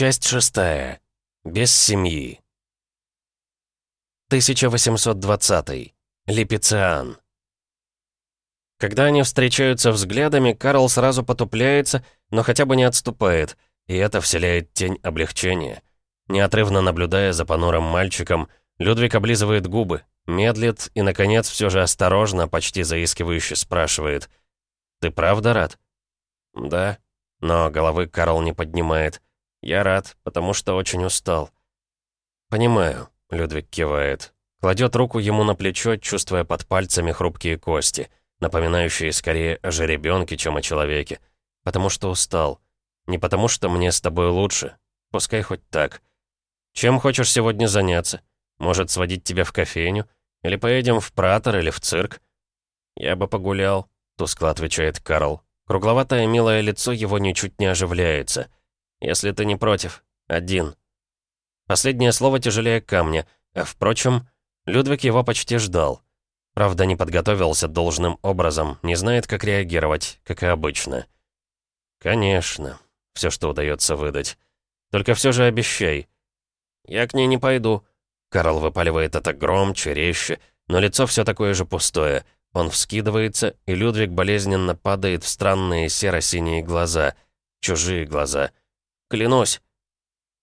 Часть шестая. Без семьи. 1820. Липициан. Когда они встречаются взглядами, Карл сразу потупляется, но хотя бы не отступает, и это вселяет тень облегчения. Неотрывно наблюдая за понурым мальчиком, Людвиг облизывает губы, медлит и, наконец, все же осторожно, почти заискивающе спрашивает. «Ты правда рад?» «Да», но головы Карл не поднимает. «Я рад, потому что очень устал». «Понимаю», — Людвиг кивает. Кладет руку ему на плечо, чувствуя под пальцами хрупкие кости, напоминающие скорее о жеребенке, чем о человеке. «Потому что устал. Не потому что мне с тобой лучше. Пускай хоть так. Чем хочешь сегодня заняться? Может, сводить тебя в кофейню? Или поедем в Пратор или в цирк?» «Я бы погулял», — тускло отвечает Карл. Кругловатое милое лицо его ничуть не оживляется. «Если ты не против. Один». Последнее слово тяжелее камня, а, впрочем, Людвиг его почти ждал. Правда, не подготовился должным образом, не знает, как реагировать, как и обычно. «Конечно», — все, что удается выдать. «Только все же обещай». «Я к ней не пойду». Карл выпаливает это громче, резче, но лицо все такое же пустое — он вскидывается, и Людвиг болезненно падает в странные серо-синие глаза. Чужие глаза. «Клянусь!»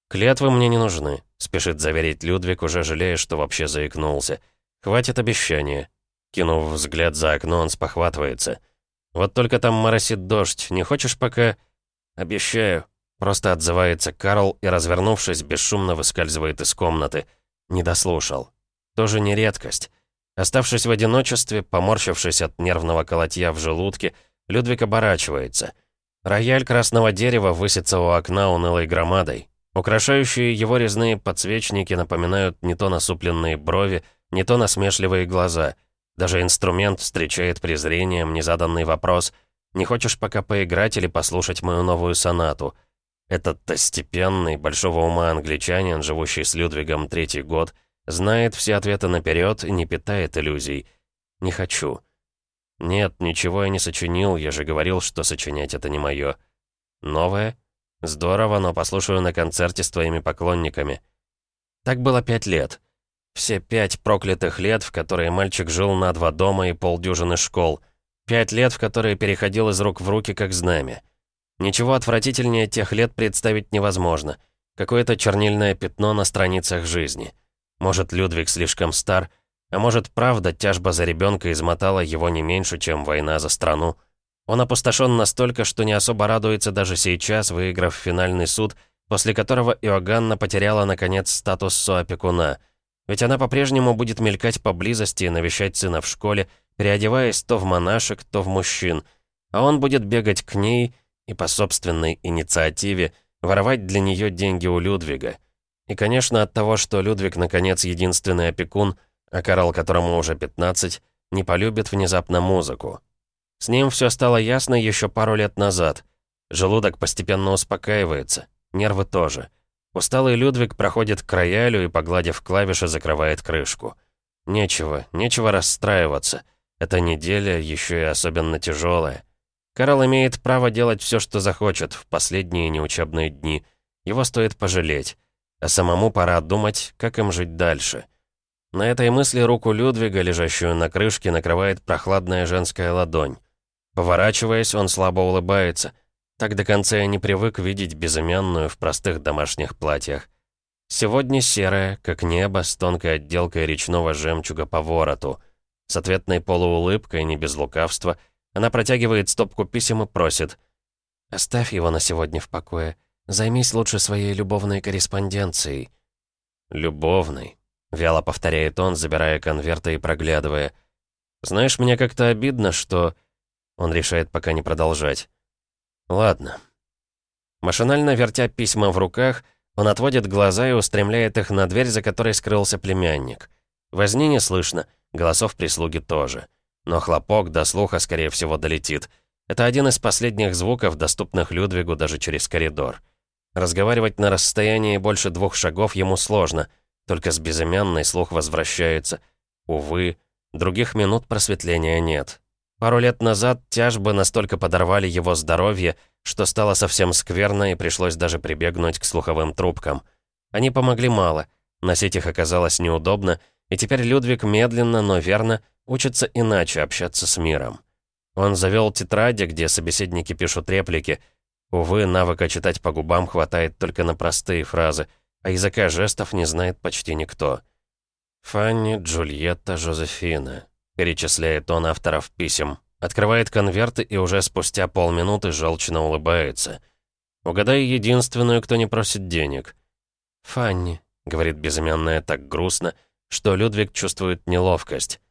«Клятвы мне не нужны», — спешит заверить Людвиг, уже жалея, что вообще заикнулся. «Хватит обещания». Кинув взгляд за окно, он спохватывается. «Вот только там моросит дождь. Не хочешь пока...» «Обещаю», — просто отзывается Карл и, развернувшись, бесшумно выскальзывает из комнаты. Не дослушал. Тоже не редкость. Оставшись в одиночестве, поморщившись от нервного колотья в желудке, Людвиг оборачивается. Рояль красного дерева высится у окна унылой громадой. Украшающие его резные подсвечники напоминают не то насупленные брови, не то насмешливые глаза. Даже инструмент встречает презрением незаданный вопрос «Не хочешь пока поиграть или послушать мою новую сонату?» Этот-то степенный, большого ума англичанин, живущий с Людвигом третий год — Знает все ответы наперед и не питает иллюзий. Не хочу. Нет, ничего я не сочинил, я же говорил, что сочинять это не мое. Новое? Здорово, но послушаю на концерте с твоими поклонниками. Так было пять лет. Все пять проклятых лет, в которые мальчик жил на два дома и полдюжины школ. Пять лет, в которые переходил из рук в руки, как знамя. Ничего отвратительнее тех лет представить невозможно. Какое-то чернильное пятно на страницах жизни. Может, Людвиг слишком стар, а может, правда, тяжба за ребенка измотала его не меньше, чем война за страну. Он опустошен настолько, что не особо радуется даже сейчас, выиграв финальный суд, после которого Иоганна потеряла, наконец, статус соопекуна. Ведь она по-прежнему будет мелькать поблизости и навещать сына в школе, переодеваясь то в монашек, то в мужчин. А он будет бегать к ней и по собственной инициативе воровать для нее деньги у Людвига. И, конечно, от того, что Людвиг, наконец, единственный опекун, а Карл, которому уже 15, не полюбит внезапно музыку. С ним все стало ясно еще пару лет назад. Желудок постепенно успокаивается, нервы тоже. Усталый Людвиг проходит к роялю и, погладив клавиши, закрывает крышку. Нечего, нечего расстраиваться. Эта неделя еще и особенно тяжелая. Карл имеет право делать все, что захочет в последние неучебные дни. Его стоит пожалеть а самому пора думать, как им жить дальше. На этой мысли руку Людвига, лежащую на крышке, накрывает прохладная женская ладонь. Поворачиваясь, он слабо улыбается. Так до конца я не привык видеть безымянную в простых домашних платьях. Сегодня серая, как небо, с тонкой отделкой речного жемчуга по вороту. С ответной полуулыбкой, не без лукавства, она протягивает стопку писем и просит. «Оставь его на сегодня в покое. Займись лучше своей любовной корреспонденцией». «Любовной», — вяло повторяет он, забирая конверты и проглядывая. «Знаешь, мне как-то обидно, что...» Он решает пока не продолжать. «Ладно». Машинально вертя письма в руках, он отводит глаза и устремляет их на дверь, за которой скрылся племянник. Возни не слышно, голосов прислуги тоже. Но хлопок до слуха, скорее всего, долетит. Это один из последних звуков, доступных Людвигу даже через коридор. Разговаривать на расстоянии больше двух шагов ему сложно, только с безымянной слух возвращается. Увы, других минут просветления нет. Пару лет назад тяжбы настолько подорвали его здоровье, что стало совсем скверно и пришлось даже прибегнуть к слуховым трубкам. Они помогли мало, носить их оказалось неудобно, и теперь Людвиг медленно, но верно учится иначе общаться с миром. Он завел тетради, где собеседники пишут реплики. Увы, навыка читать по губам хватает только на простые фразы, а языка жестов не знает почти никто. «Фанни, Джульетта, Жозефина», — перечисляет он авторов писем. Открывает конверты и уже спустя полминуты желчно улыбается. «Угадай единственную, кто не просит денег». «Фанни», — говорит безымянная так грустно, что Людвиг чувствует неловкость.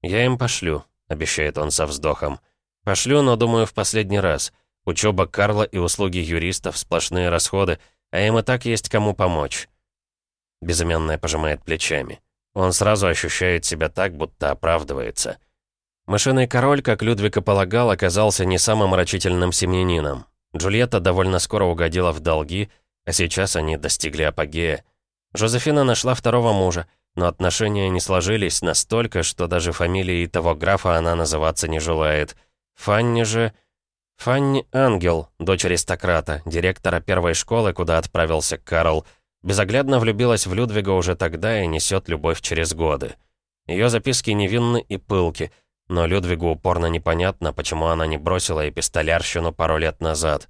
«Я им пошлю», — обещает он со вздохом. «Пошлю, но, думаю, в последний раз. Учеба Карла и услуги юристов — сплошные расходы, а им и так есть кому помочь». Безымянная пожимает плечами. Он сразу ощущает себя так, будто оправдывается. Мышиный король, как Людвиг и полагал, оказался не самым рачительным семьянином. Джульетта довольно скоро угодила в долги, а сейчас они достигли апогея. Жозефина нашла второго мужа, но отношения не сложились настолько, что даже фамилией того графа она называться не желает. Фанни же... Фанни Ангел, дочь аристократа, директора первой школы, куда отправился Карл, безоглядно влюбилась в Людвига уже тогда и несет любовь через годы. Ее записки невинны и пылки, но Людвигу упорно непонятно, почему она не бросила эпистолярщину пару лет назад.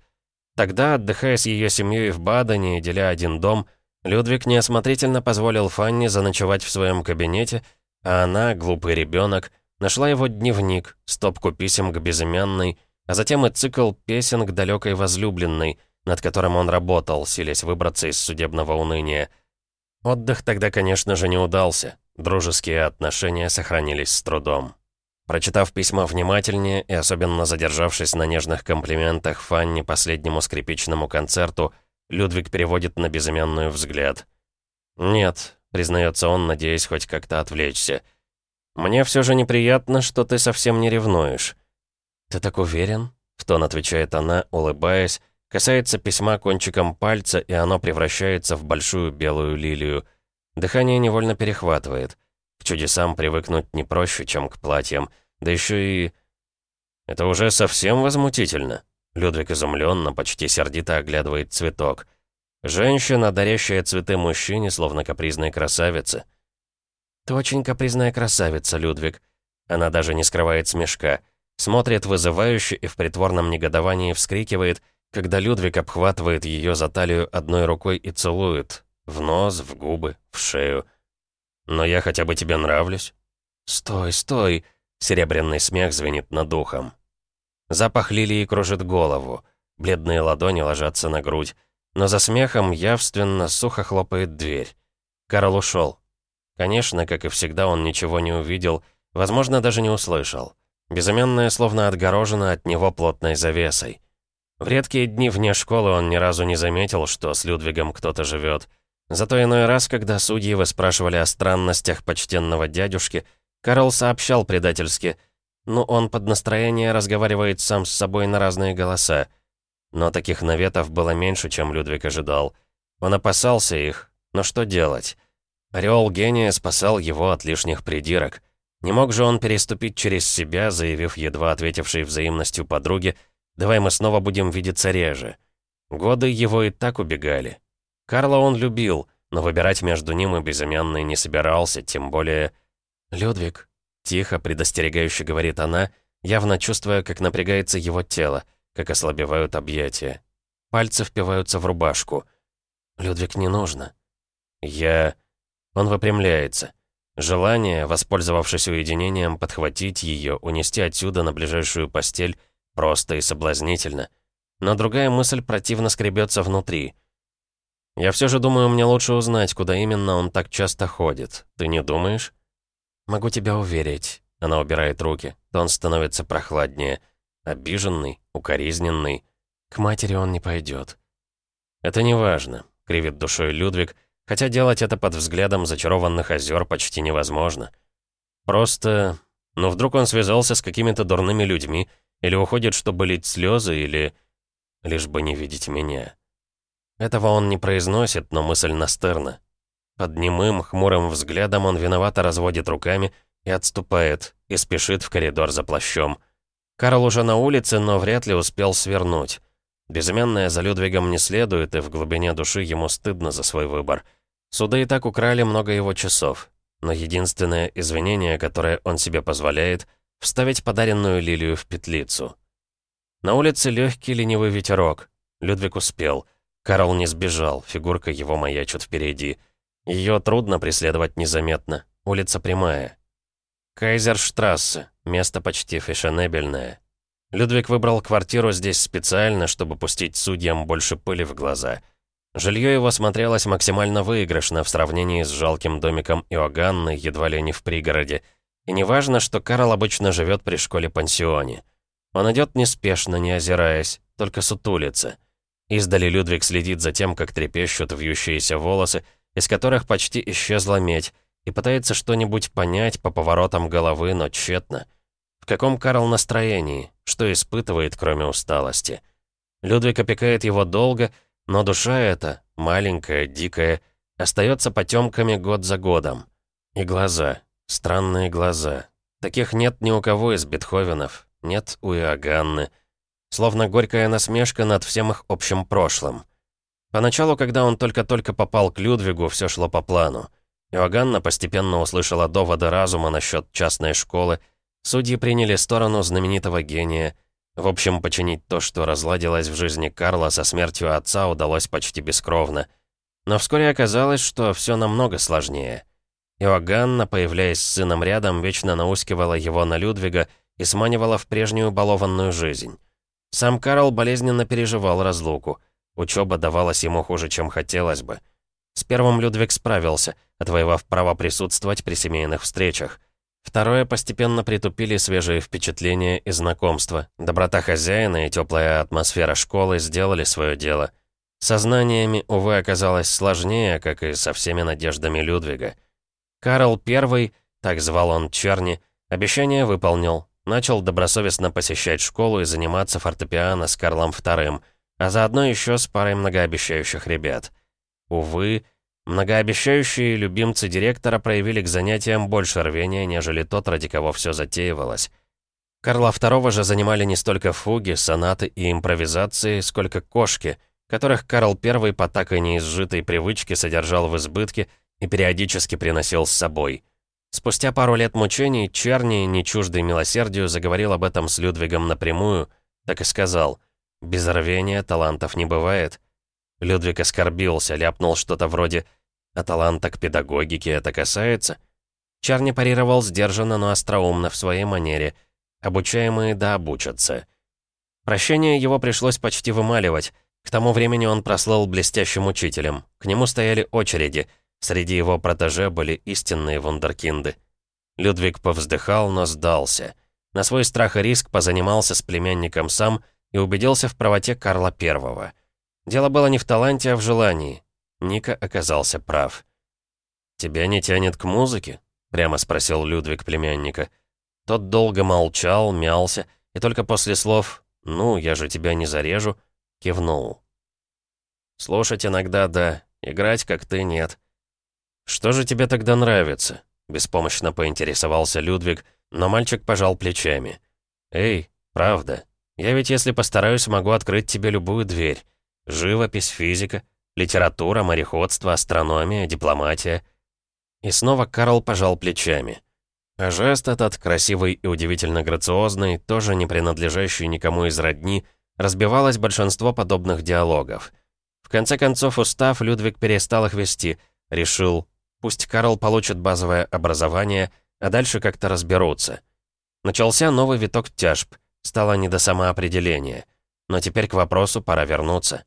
Тогда, отдыхая с ее семьей в Бадене и деля один дом, Людвиг неосмотрительно позволил Фанни заночевать в своем кабинете, а она, глупый ребенок, нашла его дневник, стопку писем к безымянной, а затем и цикл песен к далекой возлюбленной, над которым он работал, силясь выбраться из судебного уныния. Отдых тогда, конечно же, не удался. Дружеские отношения сохранились с трудом. Прочитав письма внимательнее и особенно задержавшись на нежных комплиментах Фанни последнему скрипичному концерту, Людвиг переводит на безымянную взгляд. «Нет», — признается он, надеясь хоть как-то отвлечься. «Мне все же неприятно, что ты совсем не ревнуешь». «Ты так уверен?» — в тон отвечает она, улыбаясь, касается письма кончиком пальца, и оно превращается в большую белую лилию. Дыхание невольно перехватывает. К чудесам привыкнуть не проще, чем к платьям. Да еще и... Это уже совсем возмутительно. Людвиг изумленно, почти сердито оглядывает цветок. Женщина, дарящая цветы мужчине, словно капризной красавице. «Ты очень капризная красавица, Людвиг». Она даже не скрывает смешка. Смотрит вызывающе и в притворном негодовании вскрикивает, когда Людвиг обхватывает ее за талию одной рукой и целует. В нос, в губы, в шею. «Но я хотя бы тебе нравлюсь?» «Стой, стой!» Серебряный смех звенит над ухом. Запах лилии кружит голову. Бледные ладони ложатся на грудь. Но за смехом явственно сухо хлопает дверь. Карл ушел. Конечно, как и всегда, он ничего не увидел, возможно, даже не услышал. Безымянная словно отгорожена от него плотной завесой. В редкие дни вне школы он ни разу не заметил, что с Людвигом кто-то живет. Зато иной раз, когда судьи выспрашивали о странностях почтенного дядюшки, Карл сообщал предательски — ну, он под настроение разговаривает сам с собой на разные голоса. Но таких наветов было меньше, чем Людвиг ожидал. Он опасался их, но что делать? Ореол гения спасал его от лишних придирок. Не мог же он переступить через себя, заявив едва ответившей взаимностью подруге, «Давай мы снова будем видеться реже». Годы его и так убегали. Карла он любил, но выбирать между ним и безымянной не собирался, тем более... «Людвиг», Тихо, предостерегающе говорит она, явно чувствуя, как напрягается его тело, как ослабевают объятия. Пальцы впиваются в рубашку. «Людвиг, не нужно». «Я...» Он выпрямляется. Желание, воспользовавшись уединением, подхватить ее, унести отсюда на ближайшую постель, просто и соблазнительно. Но другая мысль противно скребется внутри. «Я все же думаю, мне лучше узнать, куда именно он так часто ходит. Ты не думаешь?» «Могу тебя уверить». Она убирает руки. Тон становится прохладнее. Обиженный, укоризненный. К матери он не пойдет. «Это не важно», — кривит душой Людвиг, хотя делать это под взглядом зачарованных озер почти невозможно. Просто... Ну, вдруг он связался с какими-то дурными людьми, или уходит, чтобы лить слезы, или... Лишь бы не видеть меня. Этого он не произносит, но мысль настырна. Под немым, хмурым взглядом он виновато разводит руками и отступает, и спешит в коридор за плащом. Карл уже на улице, но вряд ли успел свернуть. Безымянная за Людвигом не следует, и в глубине души ему стыдно за свой выбор. Суды и так украли много его часов. Но единственное извинение, которое он себе позволяет, вставить подаренную лилию в петлицу. На улице легкий ленивый ветерок. Людвиг успел. Карл не сбежал, фигурка его маячит впереди. Ее трудно преследовать незаметно. Улица прямая. Кайзерштрассе. Место почти фешенебельное. Людвиг выбрал квартиру здесь специально, чтобы пустить судьям больше пыли в глаза. Жилье его смотрелось максимально выигрышно в сравнении с жалким домиком Иоганны, едва ли не в пригороде. И неважно, что Карл обычно живет при школе-пансионе. Он идет неспешно, не озираясь, только сутулится. Издали Людвиг следит за тем, как трепещут вьющиеся волосы, из которых почти исчезла медь, и пытается что-нибудь понять по поворотам головы, но тщетно. В каком Карл настроении? Что испытывает, кроме усталости? Людвиг опекает его долго, но душа эта, маленькая, дикая, остается потемками год за годом. И глаза, странные глаза. Таких нет ни у кого из Бетховенов, нет у Иоганны. Словно горькая насмешка над всем их общим прошлым. Поначалу, когда он только-только попал к Людвигу, все шло по плану. Иоганна постепенно услышала доводы разума насчет частной школы, Судьи приняли сторону знаменитого гения. В общем, починить то, что разладилось в жизни Карла со смертью отца, удалось почти бескровно. Но вскоре оказалось, что все намного сложнее. Иоганна, появляясь с сыном рядом, вечно наускивала его на Людвига и сманивала в прежнюю балованную жизнь. Сам Карл болезненно переживал разлуку. Учеба давалась ему хуже, чем хотелось бы. С первым Людвиг справился, отвоевав право присутствовать при семейных встречах. Второе постепенно притупили свежие впечатления и знакомства. Доброта хозяина и теплая атмосфера школы сделали свое дело. Со знаниями, увы, оказалось сложнее, как и со всеми надеждами Людвига. Карл I, так звал он Черни, обещание выполнил. Начал добросовестно посещать школу и заниматься фортепиано с Карлом II, а заодно еще с парой многообещающих ребят. Увы, Многообещающие любимцы директора проявили к занятиям больше рвения, нежели тот, ради кого все затеивалось. Карла II же занимали не столько фуги, сонаты и импровизации, сколько кошки, которых Карл I по так и неизжитой привычке содержал в избытке и периодически приносил с собой. Спустя пару лет мучений Черни, не чуждый милосердию, заговорил об этом с Людвигом напрямую, так и сказал «Без рвения талантов не бывает». Людвиг оскорбился, ляпнул что-то вроде «А таланта к педагогике это касается?» Чарни парировал сдержанно, но остроумно в своей манере. Обучаемые да обучатся. Прощение его пришлось почти вымаливать. К тому времени он прослыл блестящим учителем. К нему стояли очереди. Среди его протеже были истинные вундеркинды. Людвиг повздыхал, но сдался. На свой страх и риск позанимался с племянником сам и убедился в правоте Карла Первого. Дело было не в таланте, а в желании. Ника оказался прав. «Тебя не тянет к музыке?» — прямо спросил Людвиг племянника. Тот долго молчал, мялся, и только после слов «Ну, я же тебя не зарежу», кивнул. «Слушать иногда да, играть как ты нет». «Что же тебе тогда нравится?» — беспомощно поинтересовался Людвиг, но мальчик пожал плечами. «Эй, правда, я ведь если постараюсь, могу открыть тебе любую дверь. Живопись, физика, литература, мореходство, астрономия, дипломатия. И снова Карл пожал плечами. А жест этот, красивый и удивительно грациозный, тоже не принадлежащий никому из родни, разбивалось большинство подобных диалогов. В конце концов, устав, Людвиг перестал их вести, решил, пусть Карл получит базовое образование, а дальше как-то разберутся. Начался новый виток тяжб, стало не до самоопределения. Но теперь к вопросу пора вернуться.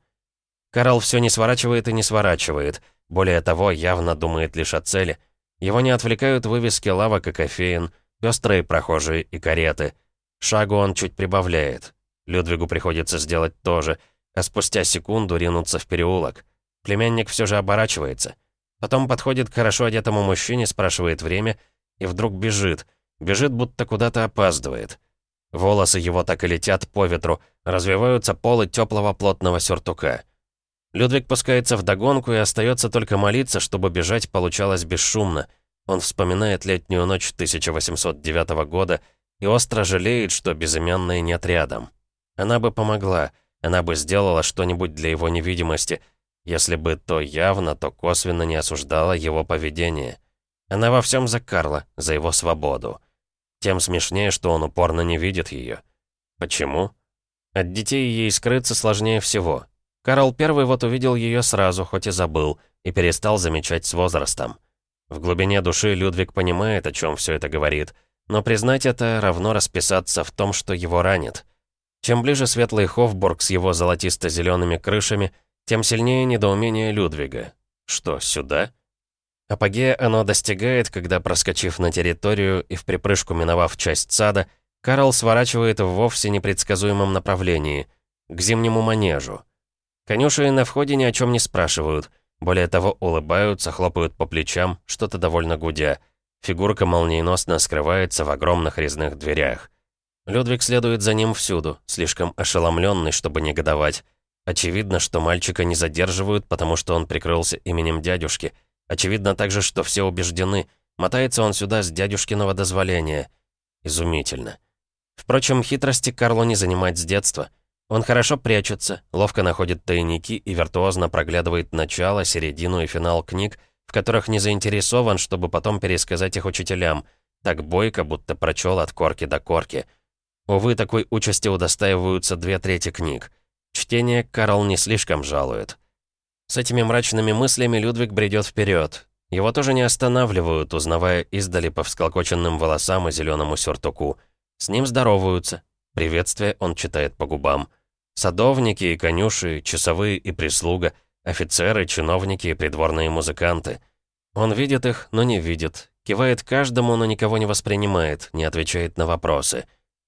Карл все не сворачивает и не сворачивает. Более того, явно думает лишь о цели. Его не отвлекают вывески лавок и кофеин, пестрые прохожие и кареты. Шагу он чуть прибавляет. Людвигу приходится сделать то же, а спустя секунду ринуться в переулок. Племянник все же оборачивается. Потом подходит к хорошо одетому мужчине, спрашивает время, и вдруг бежит. Бежит, будто куда-то опаздывает. Волосы его так и летят по ветру, развиваются полы теплого плотного сюртука. Людвиг пускается в догонку и остается только молиться, чтобы бежать получалось бесшумно. Он вспоминает летнюю ночь 1809 года и остро жалеет, что безымянной нет рядом. Она бы помогла, она бы сделала что-нибудь для его невидимости, если бы то явно, то косвенно не осуждала его поведение. Она во всем за Карла, за его свободу. Тем смешнее, что он упорно не видит ее. Почему? От детей ей скрыться сложнее всего. Карл первый вот увидел ее сразу, хоть и забыл, и перестал замечать с возрастом. В глубине души Людвиг понимает, о чем все это говорит, но признать это равно расписаться в том, что его ранит. Чем ближе светлый Хофбург с его золотисто-зелеными крышами, тем сильнее недоумение Людвига. Что, сюда? Апогея оно достигает, когда, проскочив на территорию и в припрыжку миновав часть сада, Карл сворачивает в вовсе непредсказуемом направлении, к зимнему манежу. Конюши на входе ни о чем не спрашивают, более того, улыбаются, хлопают по плечам, что-то довольно гудя. Фигурка молниеносно скрывается в огромных резных дверях. Людвиг следует за ним всюду, слишком ошеломленный, чтобы негодовать. Очевидно, что мальчика не задерживают, потому что он прикрылся именем дядюшки. Очевидно также, что все убеждены, мотается он сюда с дядюшкиного дозволения. Изумительно. Впрочем, хитрости Карлу не занимать с детства. Он хорошо прячется, ловко находит тайники и виртуозно проглядывает начало, середину и финал книг, в которых не заинтересован, чтобы потом пересказать их учителям, так бойко, будто прочел от корки до корки. Увы, такой участи удостаиваются две трети книг. Чтение Карл не слишком жалует. С этими мрачными мыслями Людвиг бредет вперед. Его тоже не останавливают, узнавая издали по всколокоченным волосам и зеленому сюртуку. С ним здороваются. Приветствие он читает по губам. Садовники и конюши, часовые и прислуга, офицеры, чиновники и придворные музыканты. Он видит их, но не видит, кивает каждому, но никого не воспринимает, не отвечает на вопросы.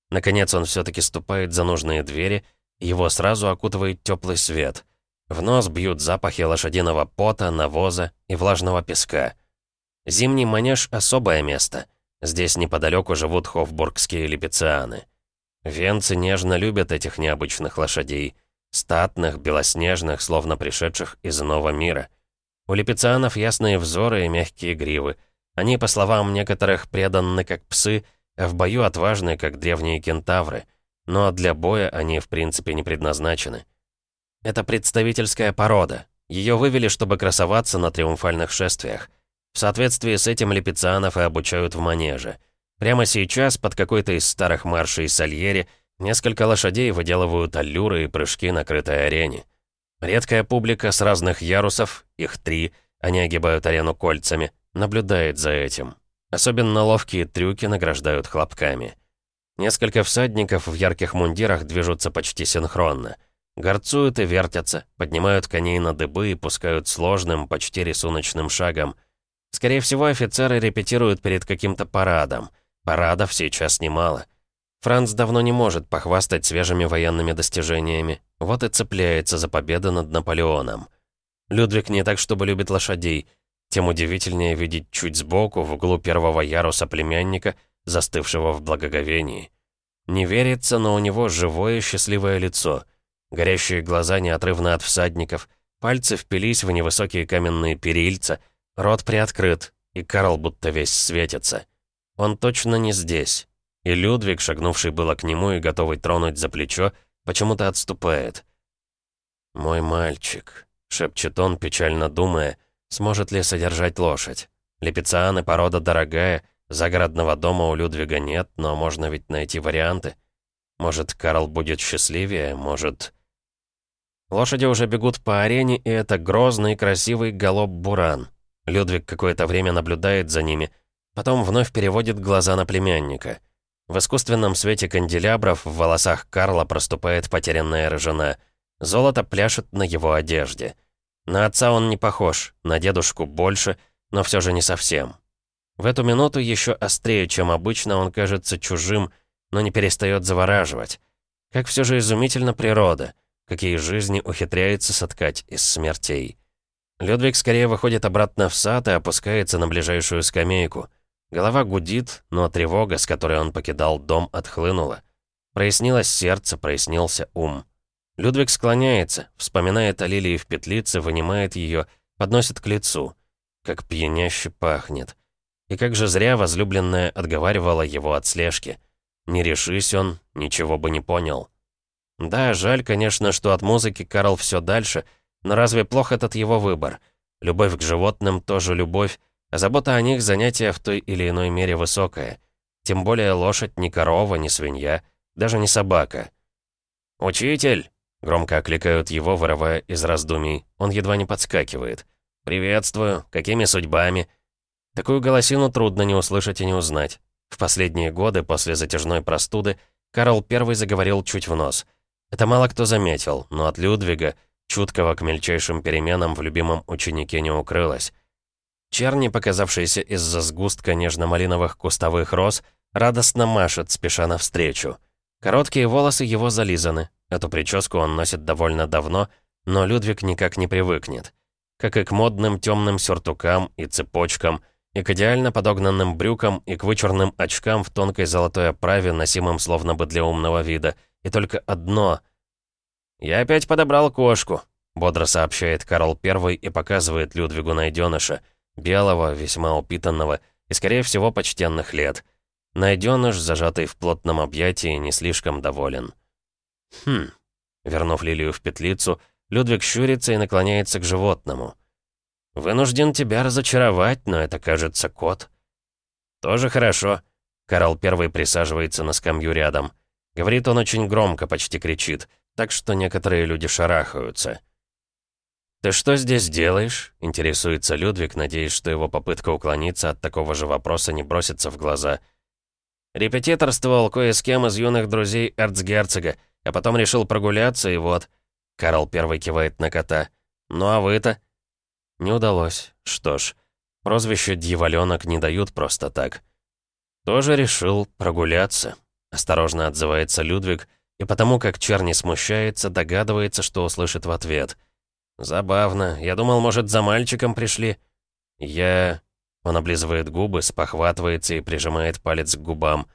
Наконец он все-таки ступает за нужные двери, его сразу окутывает теплый свет. В нос бьют запахи лошадиного пота, навоза и влажного песка. Зимний манеж — особое место. Здесь неподалеку живут хофбургские липецианы. Венцы нежно любят этих необычных лошадей. Статных, белоснежных, словно пришедших из иного мира. У липецианов ясные взоры и мягкие гривы. Они, по словам некоторых, преданны как псы, а в бою отважны, как древние кентавры. Но для боя они, в принципе, не предназначены. Это представительская порода. Ее вывели, чтобы красоваться на триумфальных шествиях. В соответствии с этим липецианов и обучают в манеже — Прямо сейчас, под какой-то из старых маршей Сальери, несколько лошадей выделывают аллюры и прыжки на крытой арене. Редкая публика с разных ярусов, их три, они огибают арену кольцами, наблюдает за этим. Особенно ловкие трюки награждают хлопками. Несколько всадников в ярких мундирах движутся почти синхронно. Горцуют и вертятся, поднимают коней на дыбы и пускают сложным, почти рисуночным шагом. Скорее всего, офицеры репетируют перед каким-то парадом. Парадов сейчас немало. Франц давно не может похвастать свежими военными достижениями. Вот и цепляется за победу над Наполеоном. Людвиг не так, чтобы любит лошадей. Тем удивительнее видеть чуть сбоку, в углу первого яруса племянника, застывшего в благоговении. Не верится, но у него живое счастливое лицо. Горящие глаза неотрывно от всадников, пальцы впились в невысокие каменные перильца, рот приоткрыт, и Карл будто весь светится. Он точно не здесь. И Людвиг, шагнувший было к нему и готовый тронуть за плечо, почему-то отступает. «Мой мальчик», — шепчет он, печально думая, сможет ли содержать лошадь. Лепецианы порода дорогая, загородного дома у Людвига нет, но можно ведь найти варианты. Может, Карл будет счастливее, может... Лошади уже бегут по арене, и это грозный и красивый галоп-буран. Людвиг какое-то время наблюдает за ними, Потом вновь переводит глаза на племянника. В искусственном свете канделябров в волосах Карла проступает потерянная рыжина. Золото пляшет на его одежде. На отца он не похож, на дедушку больше, но все же не совсем. В эту минуту еще острее, чем обычно, он кажется чужим, но не перестает завораживать. Как все же изумительно природа, какие жизни ухитряется соткать из смертей. Людвиг скорее выходит обратно в сад и опускается на ближайшую скамейку — Голова гудит, но тревога, с которой он покидал дом, отхлынула. Прояснилось сердце, прояснился ум. Людвиг склоняется, вспоминает о лилии в петлице, вынимает ее, подносит к лицу. Как пьяняще пахнет. И как же зря возлюбленная отговаривала его от слежки. Не решись он, ничего бы не понял. Да, жаль, конечно, что от музыки Карл все дальше, но разве плох этот его выбор? Любовь к животным тоже любовь, забота о них занятие в той или иной мере высокое. Тем более лошадь не корова, не свинья, даже не собака. «Учитель!» — громко окликают его, вырывая из раздумий. Он едва не подскакивает. «Приветствую! Какими судьбами?» Такую голосину трудно не услышать и не узнать. В последние годы, после затяжной простуды, Карл I заговорил чуть в нос. Это мало кто заметил, но от Людвига, чуткого к мельчайшим переменам в любимом ученике не укрылось. Черни, показавшийся из-за сгустка нежно-малиновых кустовых роз, радостно машет, спеша навстречу. Короткие волосы его зализаны. Эту прическу он носит довольно давно, но Людвиг никак не привыкнет. Как и к модным темным сюртукам и цепочкам, и к идеально подогнанным брюкам, и к вычурным очкам в тонкой золотой оправе, носимым словно бы для умного вида. И только одно. «Я опять подобрал кошку», — бодро сообщает Карл Первый и показывает Людвигу найденыша, белого, весьма упитанного и, скорее всего, почтенных лет. Найденыш, зажатый в плотном объятии, не слишком доволен. «Хм». Вернув Лилию в петлицу, Людвиг щурится и наклоняется к животному. «Вынужден тебя разочаровать, но это, кажется, кот». «Тоже хорошо». Карл Первый присаживается на скамью рядом. Говорит он очень громко, почти кричит, так что некоторые люди шарахаются. «Ты что здесь делаешь?» — интересуется Людвиг, надеясь, что его попытка уклониться от такого же вопроса не бросится в глаза. «Репетиторствовал кое с кем из юных друзей эрцгерцога, а потом решил прогуляться, и вот...» Карл первый кивает на кота. «Ну а вы-то?» Не удалось. Что ж, прозвище «Дьяволёнок» не дают просто так. «Тоже решил прогуляться», — осторожно отзывается Людвиг, и потому как Черни смущается, догадывается, что услышит в ответ. «Забавно. Я думал, может, за мальчиком пришли?» «Я...» Он облизывает губы, спохватывается и прижимает палец к губам.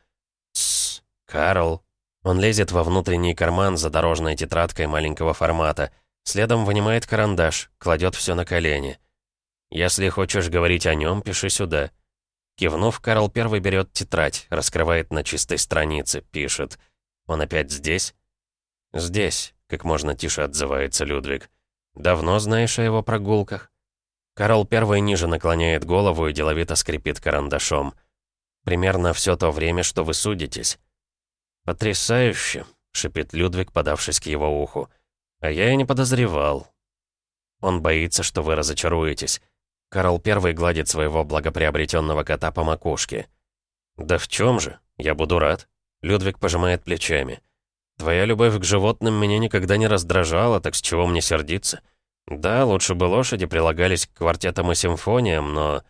«Тссс, Карл». Он лезет во внутренний карман за дорожной тетрадкой маленького формата. Следом вынимает карандаш, кладет все на колени. «Если хочешь говорить о нем, пиши сюда». Кивнув, Карл первый берет тетрадь, раскрывает на чистой странице, пишет. «Он опять здесь?» «Здесь», — как можно тише отзывается Людвиг. «Давно знаешь о его прогулках?» Карл первый ниже наклоняет голову и деловито скрипит карандашом. «Примерно все то время, что вы судитесь». «Потрясающе», — шипит Людвиг, подавшись к его уху. «А я и не подозревал». Он боится, что вы разочаруетесь. Карл Первый гладит своего благоприобретенного кота по макушке. «Да в чем же? Я буду рад». Людвиг пожимает плечами. «Твоя любовь к животным меня никогда не раздражала, так с чего мне сердиться? Да, лучше бы лошади прилагались к квартетам и симфониям, но...»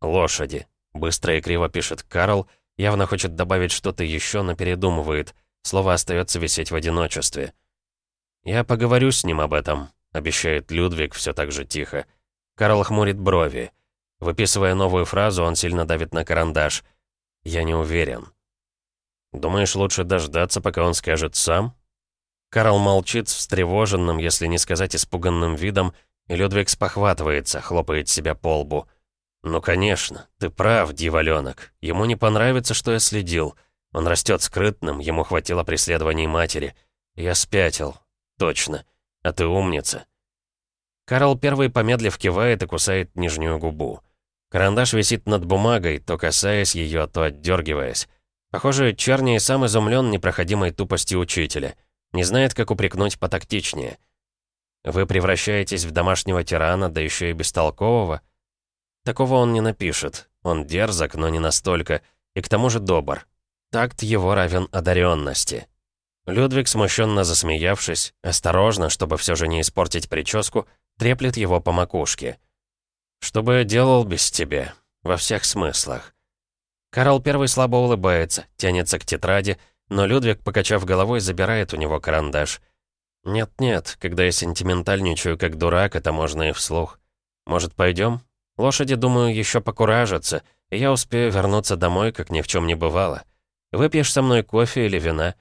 «Лошади», — быстро и криво пишет Карл, явно хочет добавить что-то еще, но передумывает. Слово остается висеть в одиночестве. «Я поговорю с ним об этом», — обещает Людвиг все так же тихо. Карл хмурит брови. Выписывая новую фразу, он сильно давит на карандаш. «Я не уверен». «Думаешь, лучше дождаться, пока он скажет сам?» Карл молчит с встревоженным, если не сказать испуганным видом, и Людвиг спохватывается, хлопает себя по лбу. «Ну, конечно, ты прав, дьяволёнок. Ему не понравится, что я следил. Он растет скрытным, ему хватило преследований матери. Я спятил. Точно. А ты умница». Карл первый помедлив кивает и кусает нижнюю губу. Карандаш висит над бумагой, то касаясь ее, то отдергиваясь. Похоже, Чарни и сам изумлен непроходимой тупостью учителя. Не знает, как упрекнуть потактичнее. Вы превращаетесь в домашнего тирана, да еще и бестолкового? Такого он не напишет. Он дерзок, но не настолько. И к тому же добр. Такт его равен одаренности. Людвиг, смущенно засмеявшись, осторожно, чтобы все же не испортить прическу, треплет его по макушке. «Что бы я делал без тебя? Во всех смыслах». Карл первый слабо улыбается, тянется к тетради, но Людвиг, покачав головой, забирает у него карандаш. «Нет-нет, когда я сентиментальничаю как дурак, это можно и вслух. Может, пойдем? Лошади, думаю, еще покуражатся, и я успею вернуться домой, как ни в чем не бывало. Выпьешь со мной кофе или вина?»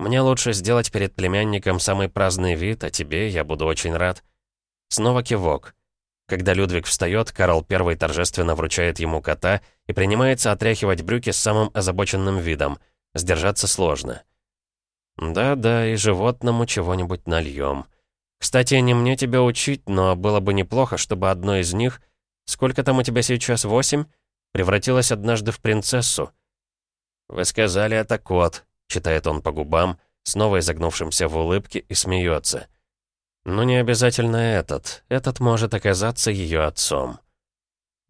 Мне лучше сделать перед племянником самый праздный вид, а тебе я буду очень рад». Снова кивок. Когда Людвиг встает, Карл первый торжественно вручает ему кота и принимается отряхивать брюки с самым озабоченным видом. Сдержаться сложно. Да-да, и животному чего-нибудь нальем. Кстати, не мне тебя учить, но было бы неплохо, чтобы одно из них, сколько там у тебя сейчас, восемь, превратилось однажды в принцессу. «Вы сказали, это кот», — читает он по губам, снова изогнувшимся в улыбке и смеется. «Ну, не обязательно этот. Этот может оказаться ее отцом».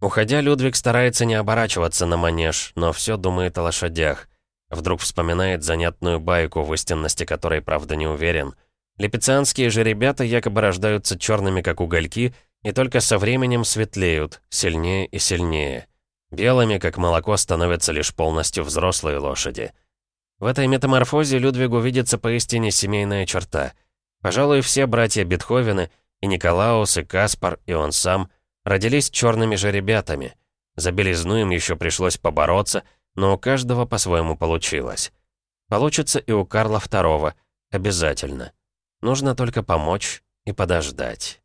Уходя, Людвиг старается не оборачиваться на манеж, но все думает о лошадях. Вдруг вспоминает занятную байку, в истинности которой, правда, не уверен. Липецианские же ребята якобы рождаются черными, как угольки, и только со временем светлеют, сильнее и сильнее. Белыми, как молоко, становятся лишь полностью взрослые лошади. В этой метаморфозе Людвигу видится поистине семейная черта. Пожалуй, все братья Бетховены, и Николаус, и Каспар, и он сам, родились черными же ребятами. За белизну им еще пришлось побороться — но у каждого по-своему получилось. Получится и у Карла II, обязательно. Нужно только помочь и подождать.